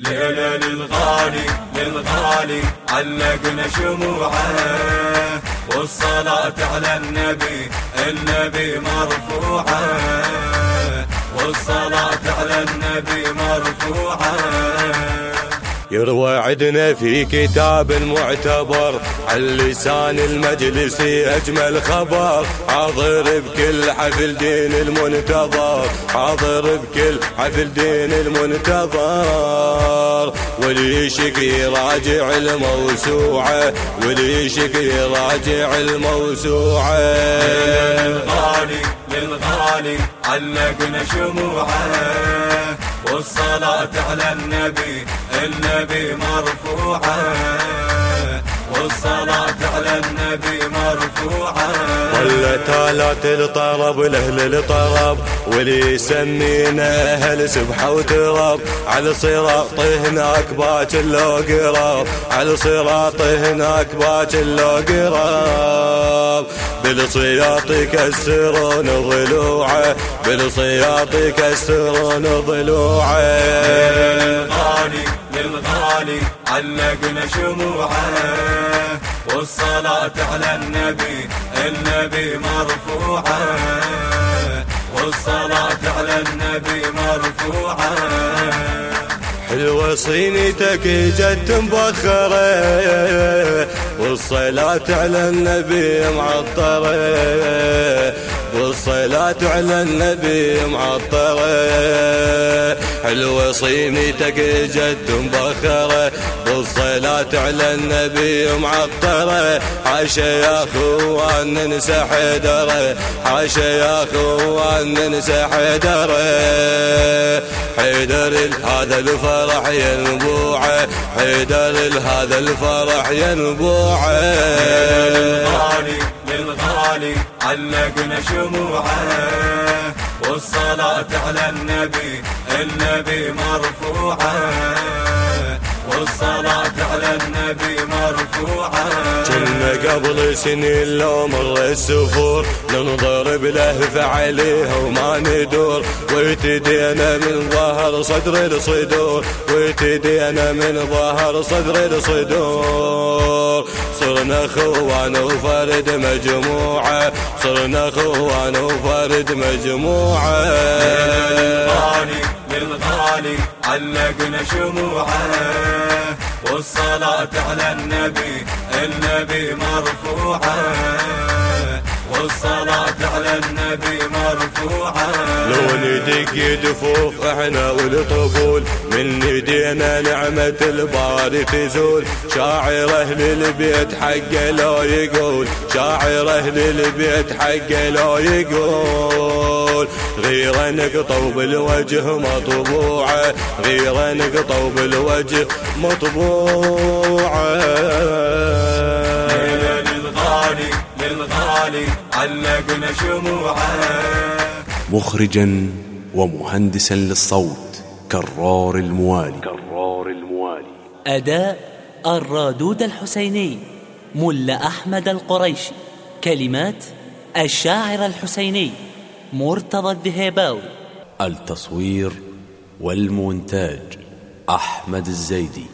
ليلة للغالي للغالي علقنا شموعه. والصلاة على النبي النبي مرفوعة. والصلاة على النبي مرفوعة. يروى عدنا في كتاب معتبر عن لسان المجلس أجمل خبر. حاضر بكل حفل دين المنتظر حاضر بكل حفل دين المنتظر. واللي شكي راجع الموسوعة واللي شكي راجع الموسوعة. للغالي للغالي علقنا شموعة. والصلاة على النبي النبي مرفوعة والصلاة على النبي مرفوعة ظلت آلات الطرب لأهل الطرب؟ واللي يسمينا أهل سبحة وتراب. على صراط هناك باكر لو قراب على صراط هناك باكر لو قراب بالصياط يكسرون ضلوعه بالصياط يكسرون ضلوعه للغالي علقنا شموعه والصلاة على النبي النبي مرفوعة. والصلاة على النبي مرفوعة. حلوة صينيتك جت مبخرة والصلاة على النبي معطرة. والصلاة على النبي معطرة. حلوة صينيتك جد مبخرة بالصلاة على النبي معطرة. حاشا يا أخوان ننسى حيدره حاشا يا أخوان ننسى حيدره حيدر هذا الفرح ينبوعه حيدر هذا الفرح ينبوعه. للغالي للغالي علقنا شموعه. والصلاة على النبي النبي مرفوعة. والصلاة على النبي مرفوعة كنا قبل سنين لو مر السفور ننضرب لهف عليها وما ندور. ويتدينا من ظهر صدر الصدور ويتدينا من ظهر صدر الصدور. صرنا خوان وفرد مجموعة صرنا خوان وفرد مجموعة. للغالي علقنا شموعه. والصلاة على النبي النبي مرفوعة. والصلاة على النبي مرفوعة. لو ندق دفوف إحنا والطبول من ايدينا نعمة الباري تزول. شاعر أهل البيت حقه لو يقول. شاعر أهل البيت حقه لو يقول. غير نقطة بالوجه مطبوعة. غير نقطة بالوجه للغالي علقنا شموعة. مخرجا ومهندسا للصوت كرار الموالي. كرار الموالي. أداء الرادود الحسيني ملا أحمد القريشي كلمات الشاعر الحسيني مرتضى الذهيباوي التصوير والمونتاج أحمد الزيدي.